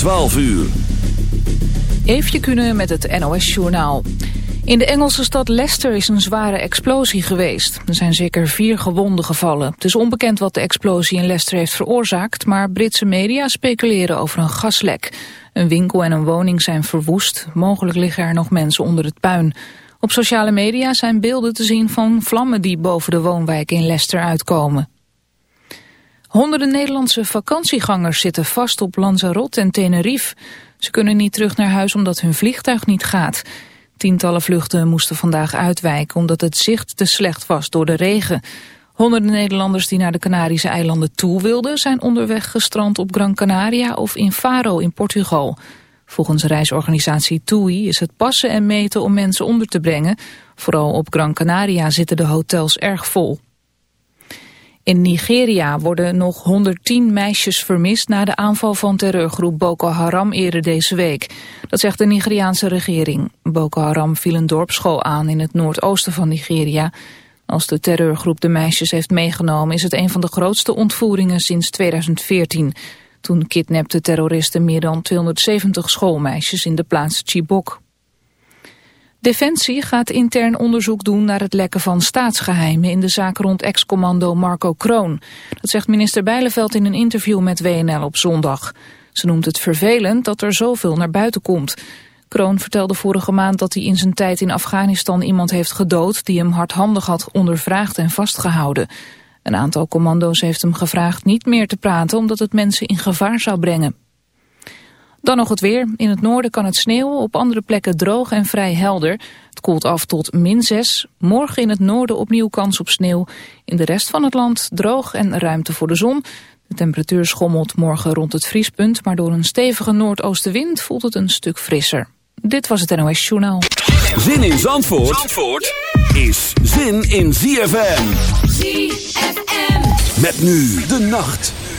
12 uur. Eefje kunnen met het NOS-journaal. In de Engelse stad Leicester is een zware explosie geweest. Er zijn zeker vier gewonden gevallen. Het is onbekend wat de explosie in Leicester heeft veroorzaakt... maar Britse media speculeren over een gaslek. Een winkel en een woning zijn verwoest. Mogelijk liggen er nog mensen onder het puin. Op sociale media zijn beelden te zien van vlammen die boven de woonwijk in Leicester uitkomen. Honderden Nederlandse vakantiegangers zitten vast op Lanzarote en Tenerife. Ze kunnen niet terug naar huis omdat hun vliegtuig niet gaat. Tientallen vluchten moesten vandaag uitwijken omdat het zicht te slecht was door de regen. Honderden Nederlanders die naar de Canarische eilanden toe wilden... zijn onderweg gestrand op Gran Canaria of in Faro in Portugal. Volgens reisorganisatie TUI is het passen en meten om mensen onder te brengen. Vooral op Gran Canaria zitten de hotels erg vol. In Nigeria worden nog 110 meisjes vermist na de aanval van terreurgroep Boko Haram eerder deze week. Dat zegt de Nigeriaanse regering. Boko Haram viel een dorpsschool aan in het noordoosten van Nigeria. Als de terreurgroep de meisjes heeft meegenomen is het een van de grootste ontvoeringen sinds 2014. Toen kidnapte terroristen meer dan 270 schoolmeisjes in de plaats Chibok. Defensie gaat intern onderzoek doen naar het lekken van staatsgeheimen in de zaak rond ex-commando Marco Kroon. Dat zegt minister Bijleveld in een interview met WNL op zondag. Ze noemt het vervelend dat er zoveel naar buiten komt. Kroon vertelde vorige maand dat hij in zijn tijd in Afghanistan iemand heeft gedood die hem hardhandig had ondervraagd en vastgehouden. Een aantal commando's heeft hem gevraagd niet meer te praten omdat het mensen in gevaar zou brengen. Dan nog het weer. In het noorden kan het sneeuwen, op andere plekken droog en vrij helder. Het koelt af tot min 6. Morgen in het noorden opnieuw kans op sneeuw. In de rest van het land droog en ruimte voor de zon. De temperatuur schommelt morgen rond het vriespunt, maar door een stevige noordoostenwind voelt het een stuk frisser. Dit was het NOS Journaal. Zin in Zandvoort, Zandvoort is zin in ZFM. ZFM. Met nu de nacht.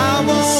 Don't wanna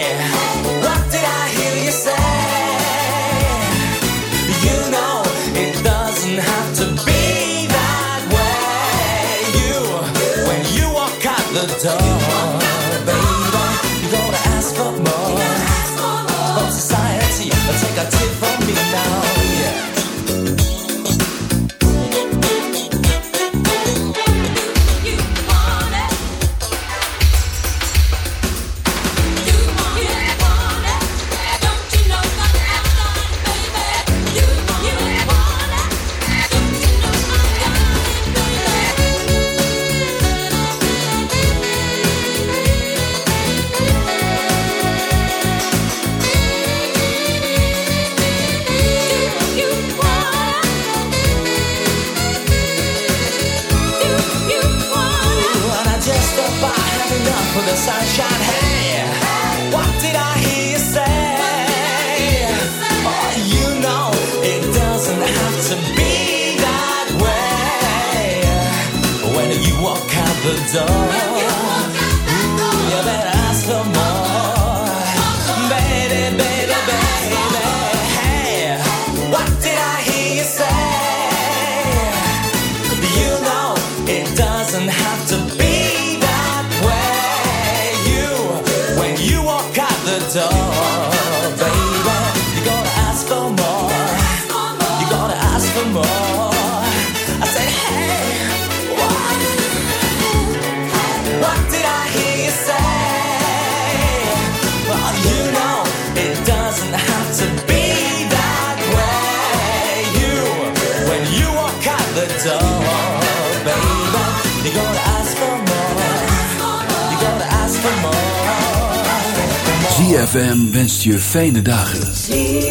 Fijne dagen.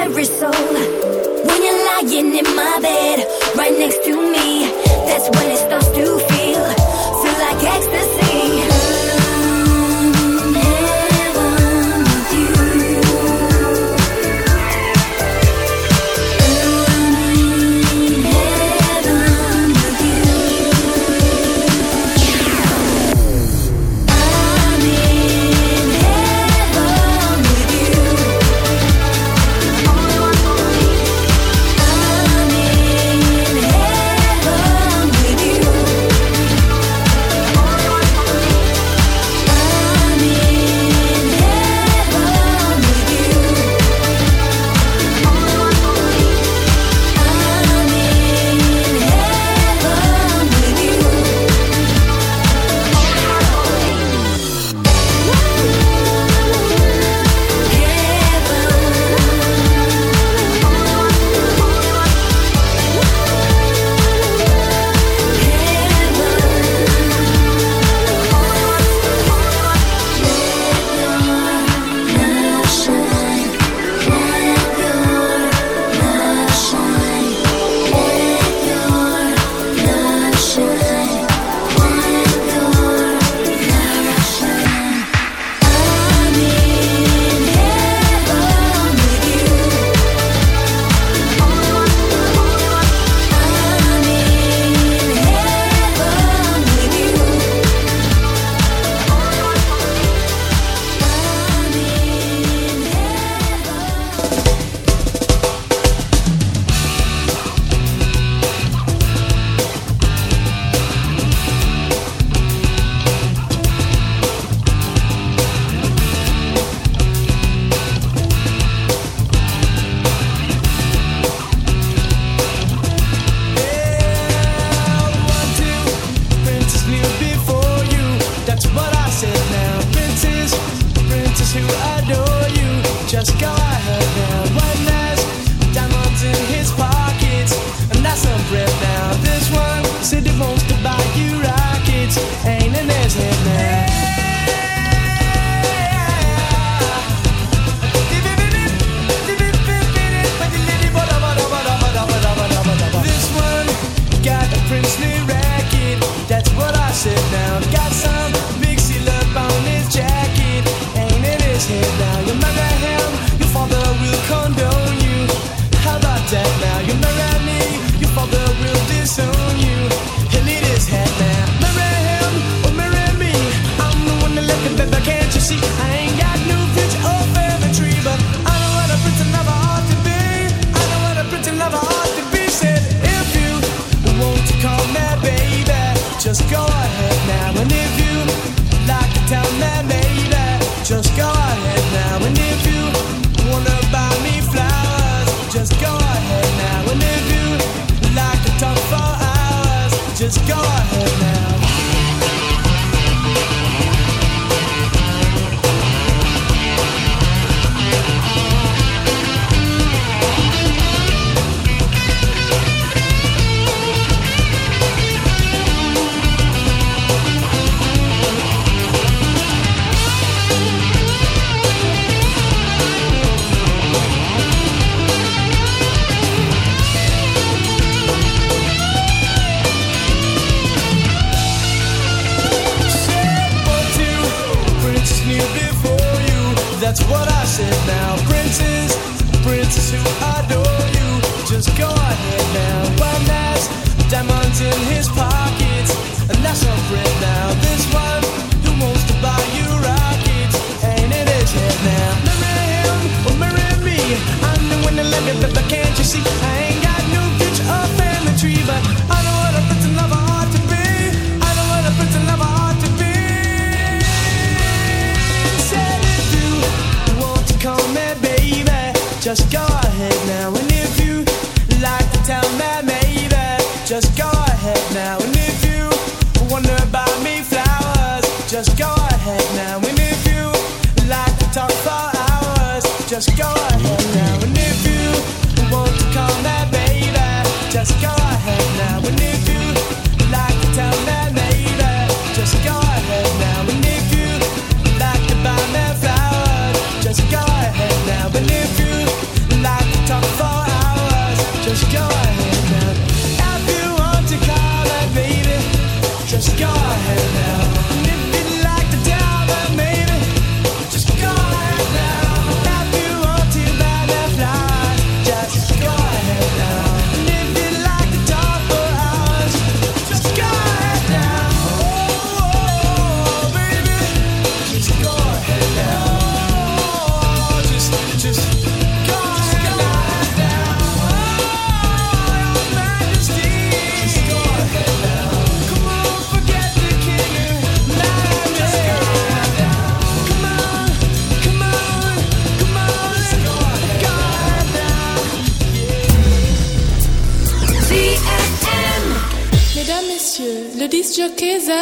every soul. When you're lying in my bed, right next to me, that's when it starts to. feel.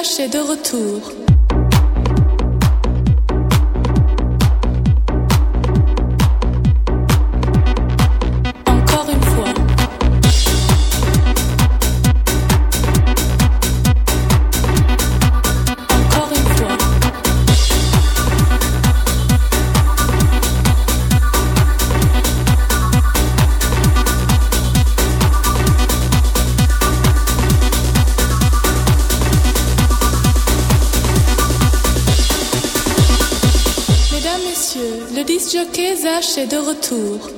Est de retour. tour.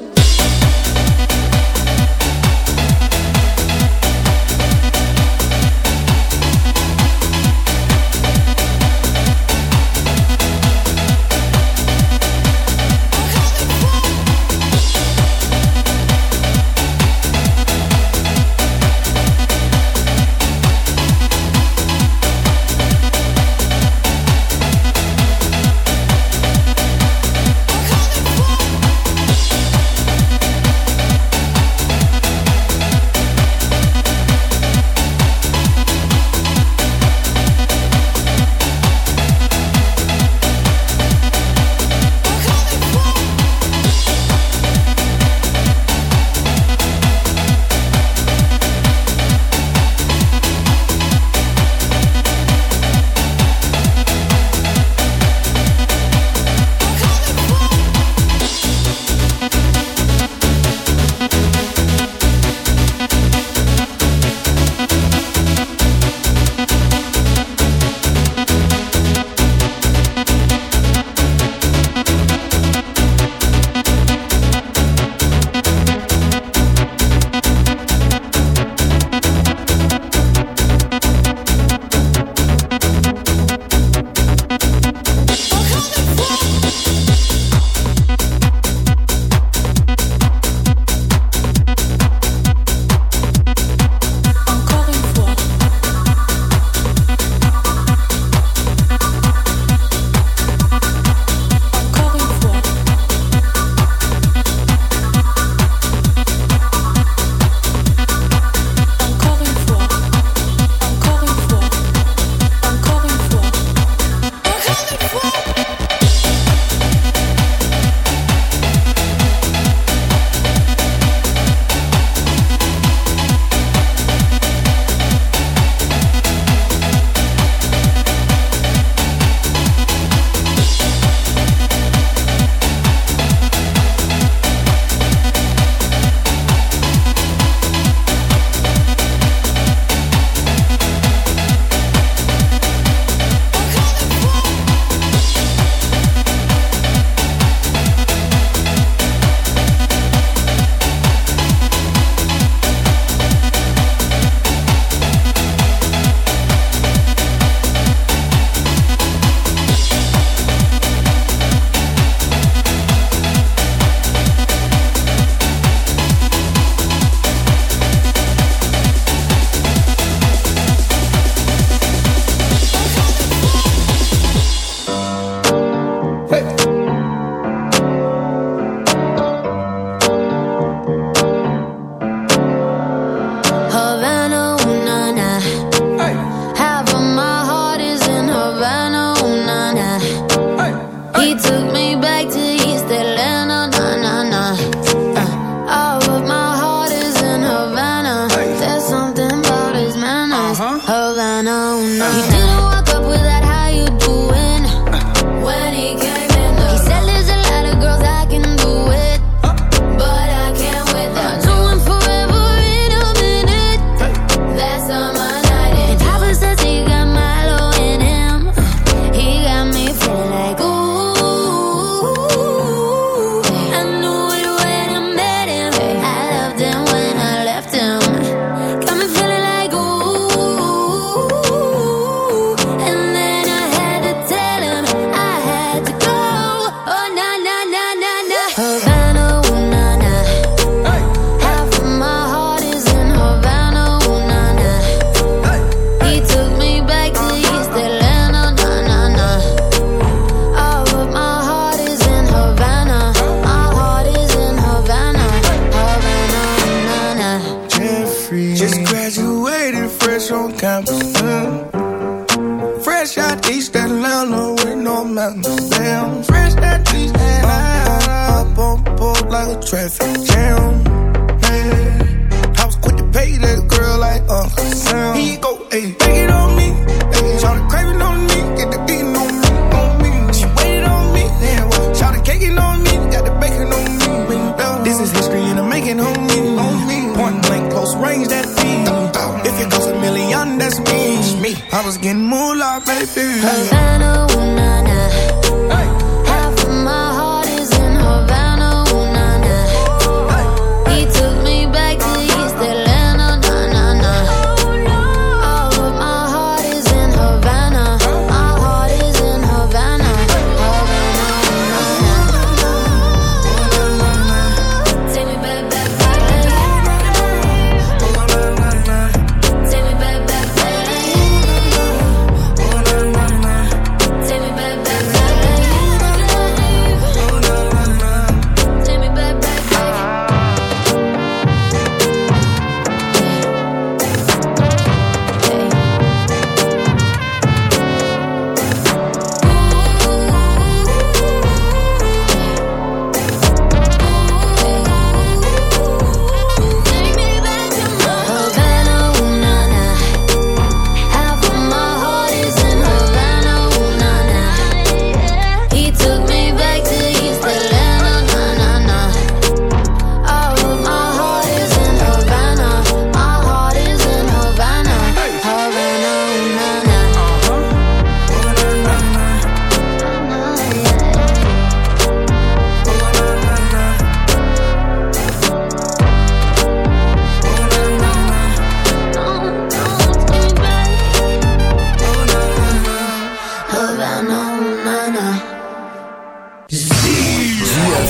love.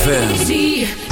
ZFM.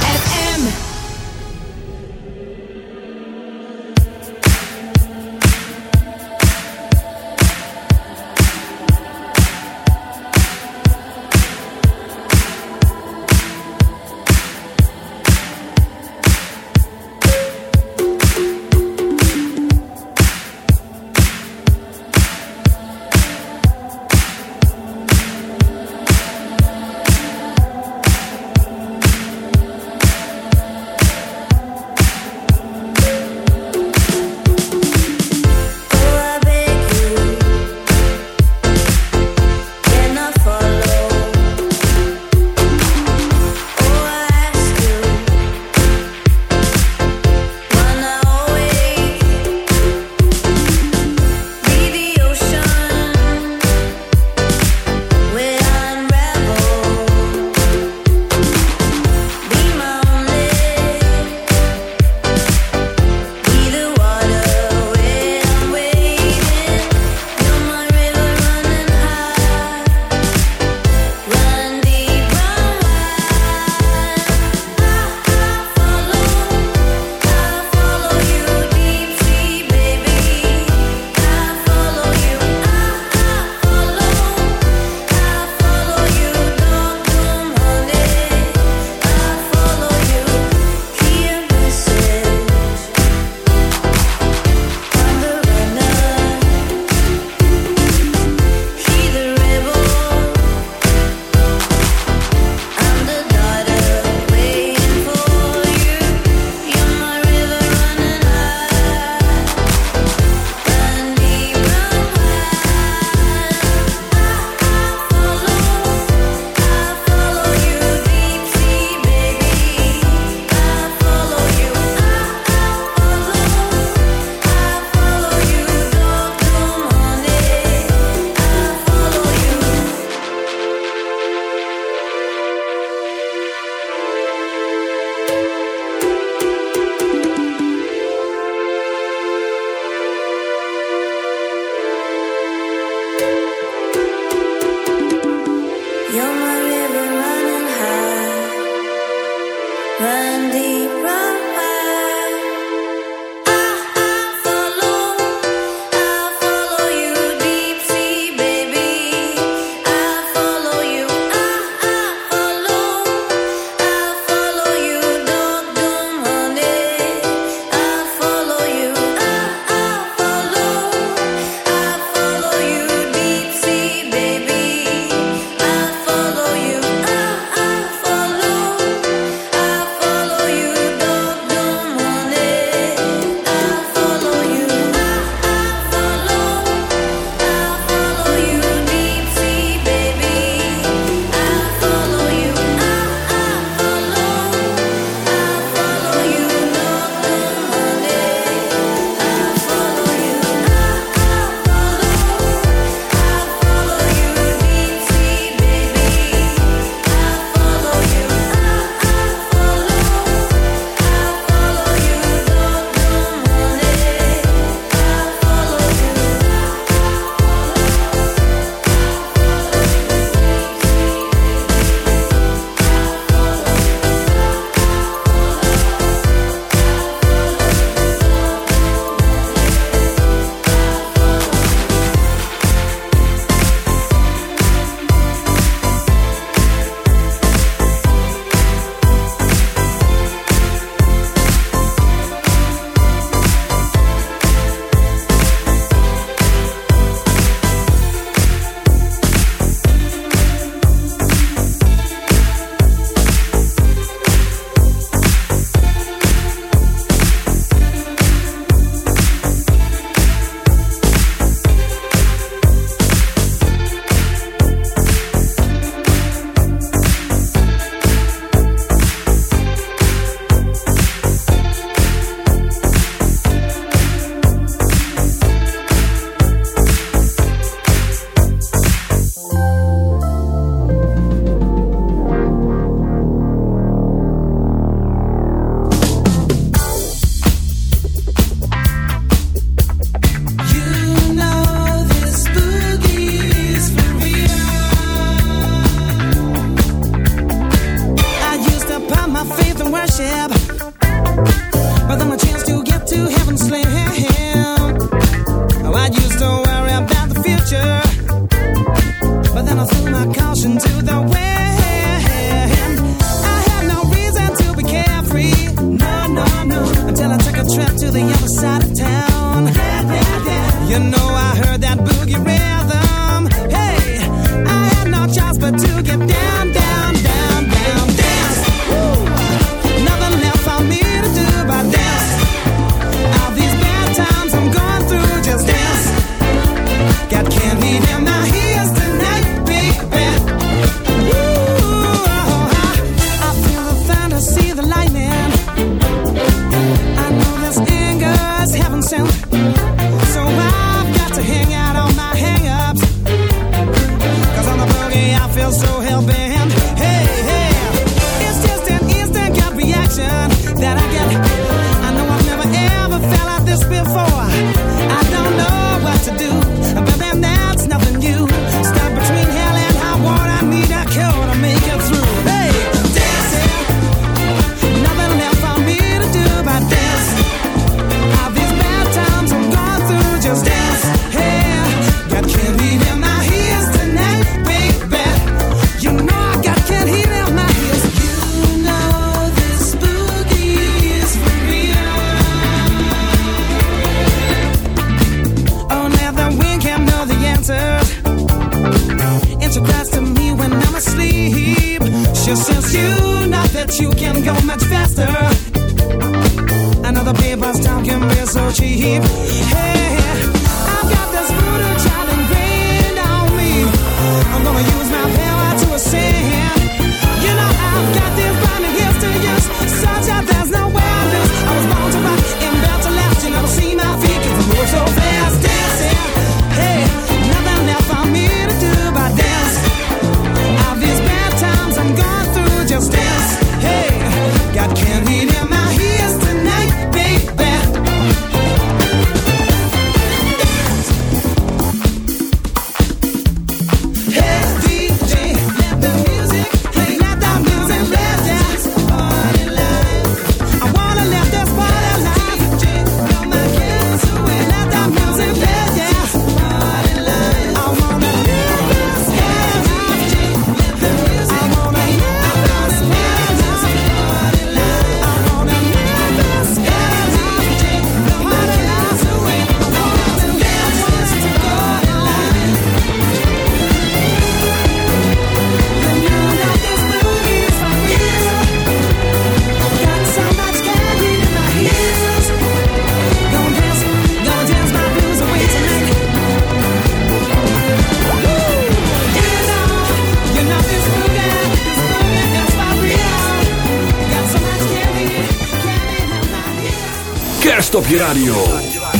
radio.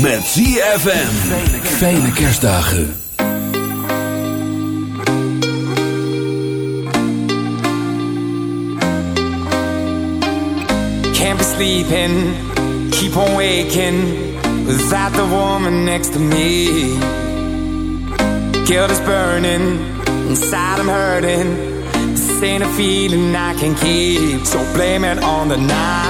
Met ZFM. Fijne kerstdagen. Can't be sleeping. Keep on waking. Without the woman next to me. Guilt is burning. Inside I'm hurting. This ain't a feeling I can keep. So blame it on the night